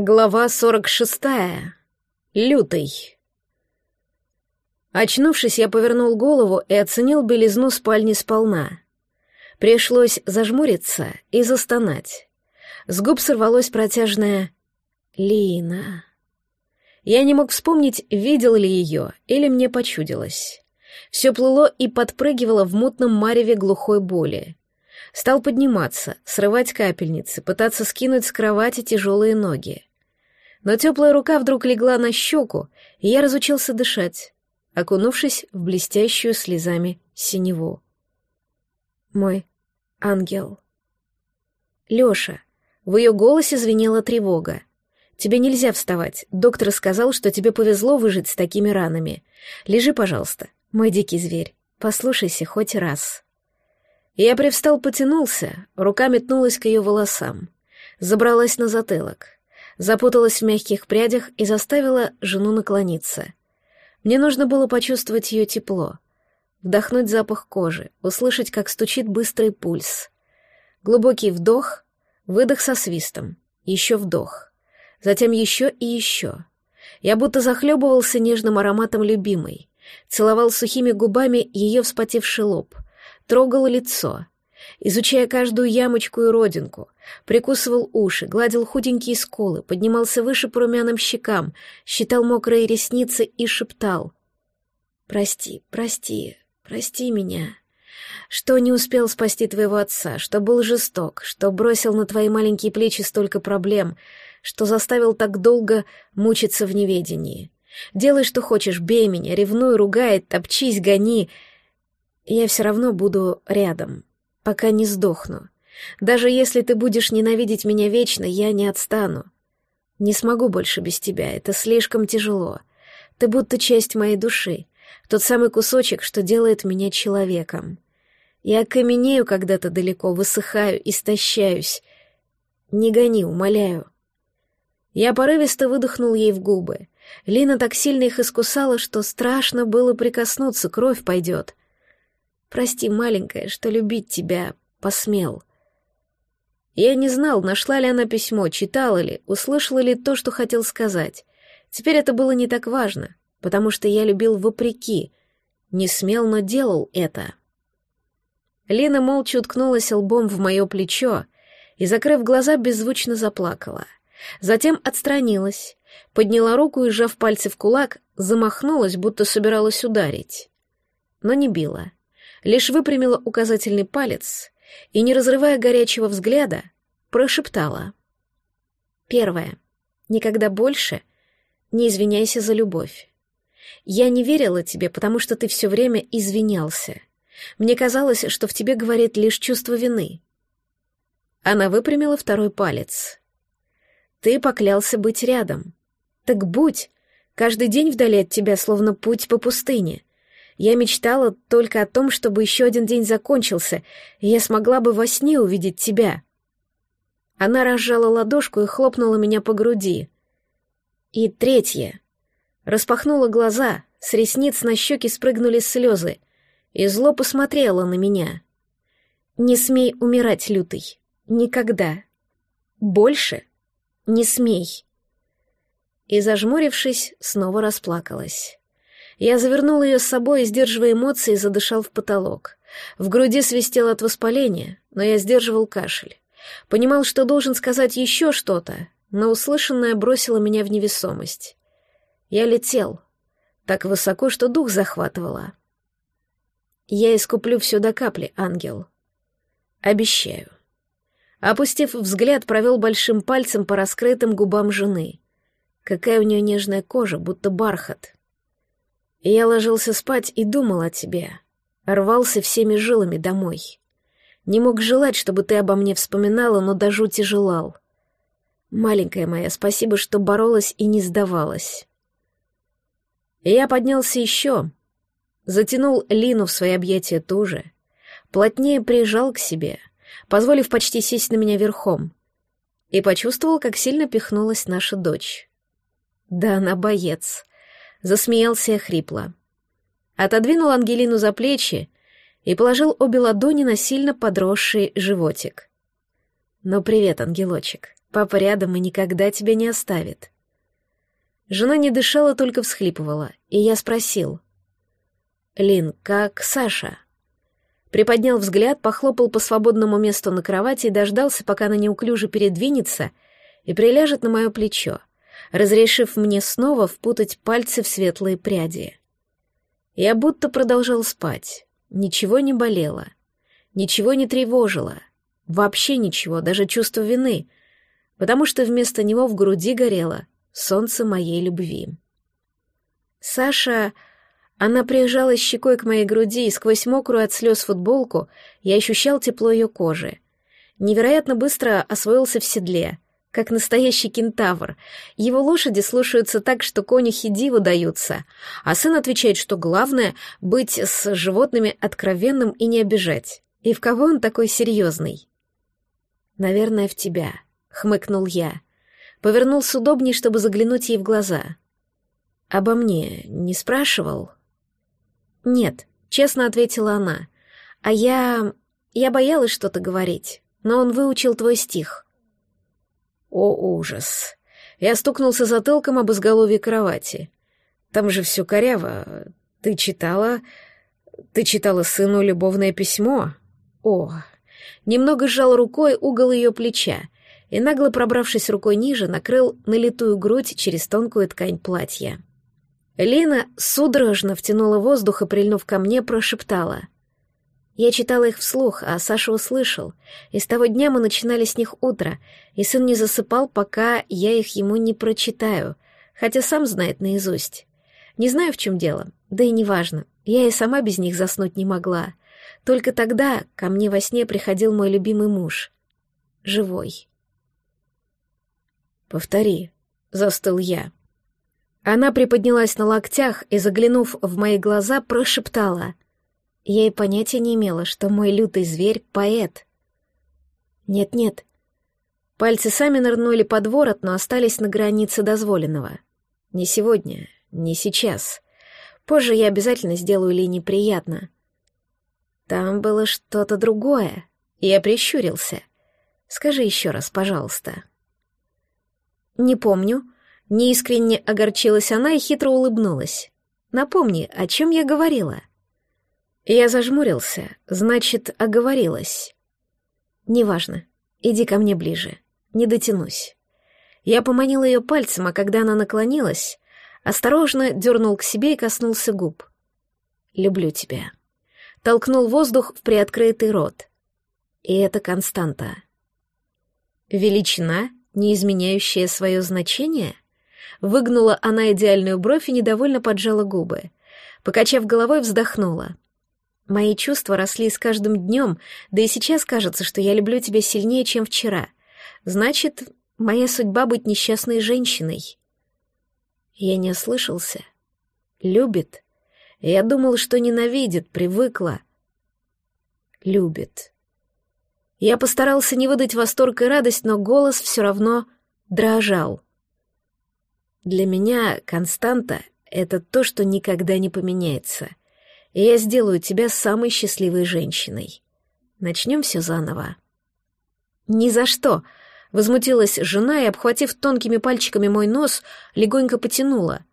Глава 46. Лютый. Очнувшись, я повернул голову и оценил белизну спальни сполна. Пришлось зажмуриться и застонать. С губ сорвалось протяжное «Лина». Я не мог вспомнить, видел ли ее или мне почудилось. Все плыло и подпрыгивало в мутном мареве глухой боли. Стал подниматься, срывать капельницы, пытаться скинуть с кровати тяжелые ноги но теплая рука вдруг легла на щеку, и я разучился дышать, окунувшись в блестящую слезами синеву. Мой ангел. Лёша, в ее голосе звенела тревога. Тебе нельзя вставать. Доктор сказал, что тебе повезло выжить с такими ранами. Лежи, пожалуйста, мой дикий зверь. Послушайся хоть раз. Я привстал, потянулся, рука метнулась к ее волосам. Забралась на затылок запуталась в мягких прядях и заставила жену наклониться. Мне нужно было почувствовать ее тепло, вдохнуть запах кожи, услышать, как стучит быстрый пульс. Глубокий вдох, выдох со свистом, еще вдох, затем еще и еще. Я будто захлебывался нежным ароматом любимой, целовал сухими губами ее вспотевший лоб, трогал лицо — изучая каждую ямочку и родинку, прикусывал уши, гладил худенькие скулы, поднимался выше по румяным щекам, считал мокрые ресницы и шептал. «Прости, прости, прости меня, что не успел спасти твоего отца, что был жесток, что бросил на твои маленькие плечи столько проблем, что заставил так долго мучиться в неведении. Делай, что хочешь, бей меня, ревнуй, ругай, топчись, гони. Я все равно буду рядом, пока не сдохну. Даже если ты будешь ненавидеть меня вечно, я не отстану. Не смогу больше без тебя, это слишком тяжело. Ты будто часть моей души, тот самый кусочек, что делает меня человеком. Я каменею когда-то далеко, высыхаю, истощаюсь. Не гони, умоляю. Я порывисто выдохнул ей в губы. Лина так сильно их искусала, что страшно было прикоснуться, кровь пойдет. Прости, маленькая, что любить тебя посмел. Я не знал, нашла ли она письмо, читала ли, услышала ли то, что хотел сказать. Теперь это было не так важно, потому что я любил вопреки. Не смел, но делал это. Лина молча уткнулась лбом в мое плечо и, закрыв глаза, беззвучно заплакала. Затем отстранилась, подняла руку и, сжав пальцы в кулак, замахнулась, будто собиралась ударить. Но не била лишь выпрямила указательный палец и, не разрывая горячего взгляда, прошептала. Первое. Никогда больше не извиняйся за любовь. Я не верила тебе, потому что ты все время извинялся. Мне казалось, что в тебе говорит лишь чувство вины. Она выпрямила второй палец. Ты поклялся быть рядом. Так будь. Каждый день вдали от тебя, словно путь по пустыне. Я мечтала только о том, чтобы еще один день закончился, и я смогла бы во сне увидеть тебя. Она разжала ладошку и хлопнула меня по груди. И третье. Распахнула глаза, с ресниц на щеки спрыгнули слезы, и зло посмотрела на меня. «Не смей умирать, лютый. Никогда. Больше не смей». И, зажмурившись, снова расплакалась. Я завернул ее с собой сдерживая эмоции, задышал в потолок. В груди свистело от воспаления, но я сдерживал кашель. Понимал, что должен сказать еще что-то, но услышанное бросило меня в невесомость. Я летел, так высоко, что дух захватывало. Я искуплю все до капли, ангел. Обещаю. Опустив взгляд, провел большим пальцем по раскрытым губам жены. Какая у нее нежная кожа, будто бархат. Я ложился спать и думал о тебе. Рвался всеми жилами домой. Не мог желать, чтобы ты обо мне вспоминала, но до жути желал. Маленькая моя, спасибо, что боролась и не сдавалась. Я поднялся еще, затянул Лину в свои объятия туже, плотнее прижал к себе, позволив почти сесть на меня верхом, и почувствовал, как сильно пихнулась наша дочь. Да она боец засмеялся хрипло. Отодвинул Ангелину за плечи и положил обе ладони на сильно подросший животик. «Ну, привет, ангелочек. Папа рядом и никогда тебя не оставит. Жена не дышала, только всхлипывала, и я спросил. «Лин, как Саша?» Приподнял взгляд, похлопал по свободному месту на кровати и дождался, пока она неуклюже передвинется и приляжет на мое плечо, разрешив мне снова впутать пальцы в светлые пряди. Я будто продолжал спать, ничего не болело, ничего не тревожило, вообще ничего, даже чувство вины, потому что вместо него в груди горело солнце моей любви. Саша она прижалась щекой к моей груди, и сквозь мокрую от слез футболку я ощущал тепло ее кожи. Невероятно быстро освоился в седле, как настоящий кентавр. Его лошади слушаются так, что конюхи диву даются, а сын отвечает, что главное — быть с животными откровенным и не обижать. И в кого он такой серьезный? «Наверное, в тебя», — хмыкнул я. Повернулся удобнее, чтобы заглянуть ей в глаза. «Обо мне не спрашивал?» «Нет», — честно ответила она. «А я... я боялась что-то говорить, но он выучил твой стих». «О, ужас!» Я стукнулся затылком об изголовье кровати. «Там же все коряво. Ты читала... Ты читала сыну любовное письмо? О!» Немного сжал рукой угол ее плеча и, нагло пробравшись рукой ниже, накрыл налитую грудь через тонкую ткань платья. Лина судорожно втянула воздух и, прильнув ко мне, прошептала. Я читала их вслух, а Саша услышал. И с того дня мы начинали с них утро, и сын не засыпал, пока я их ему не прочитаю, хотя сам знает наизусть. Не знаю, в чем дело, да и неважно. Я и сама без них заснуть не могла. Только тогда ко мне во сне приходил мой любимый муж. Живой. «Повтори», — застыл я. Она приподнялась на локтях и, заглянув в мои глаза, прошептала. Я и понятия не имела, что мой лютый зверь — поэт. Нет-нет. Пальцы сами нырнули под ворот, но остались на границе дозволенного. Не сегодня, не сейчас. Позже я обязательно сделаю Лине приятно. Там было что-то другое. Я прищурился. Скажи еще раз, пожалуйста. Не помню, Неискренне огорчилась она и хитро улыбнулась. «Напомни, о чем я говорила?» Я зажмурился, значит, оговорилась. «Неважно. Иди ко мне ближе. Не дотянусь». Я поманил ее пальцем, а когда она наклонилась, осторожно дернул к себе и коснулся губ. «Люблю тебя». Толкнул воздух в приоткрытый рот. И это константа. Величина, не изменяющая свое значение — Выгнула она идеальную бровь и недовольно поджала губы. Покачав головой, вздохнула. Мои чувства росли с каждым днем, да и сейчас кажется, что я люблю тебя сильнее, чем вчера. Значит, моя судьба быть несчастной женщиной. Я не ослышался. Любит. Я думал, что ненавидит, привыкла. Любит. Я постарался не выдать восторг и радость, но голос все равно дрожал. Для меня константа — это то, что никогда не поменяется. И я сделаю тебя самой счастливой женщиной. Начнем все заново. Ни за что! Возмутилась жена и, обхватив тонкими пальчиками мой нос, легонько потянула.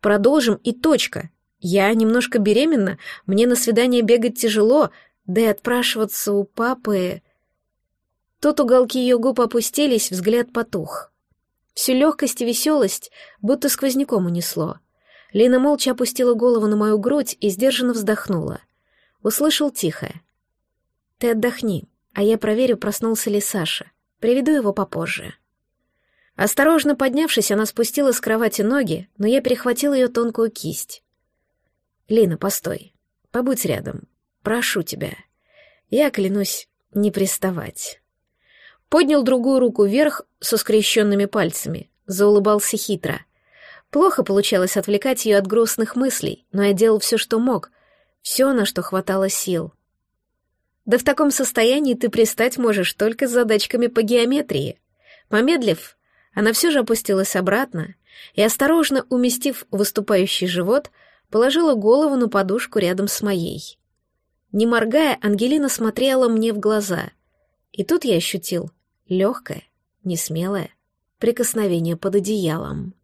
Продолжим и точка. Я немножко беременна, мне на свидание бегать тяжело, да и отпрашиваться у папы... Тут уголки ее губ опустились, взгляд потух. Всю легкость и веселость будто сквозняком унесло. Лина молча опустила голову на мою грудь и сдержанно вздохнула. Услышал тихое. «Ты отдохни, а я проверю, проснулся ли Саша. Приведу его попозже». Осторожно поднявшись, она спустила с кровати ноги, но я перехватил ее тонкую кисть. «Лина, постой. Побудь рядом. Прошу тебя. Я клянусь не приставать» поднял другую руку вверх со скрещенными пальцами, заулыбался хитро. Плохо получалось отвлекать ее от грустных мыслей, но я делал все, что мог, все, на что хватало сил. Да в таком состоянии ты пристать можешь только с задачками по геометрии. Помедлив, она все же опустилась обратно и, осторожно уместив выступающий живот, положила голову на подушку рядом с моей. Не моргая, Ангелина смотрела мне в глаза, и тут я ощутил, легкое, несмелое прикосновение под одеялом.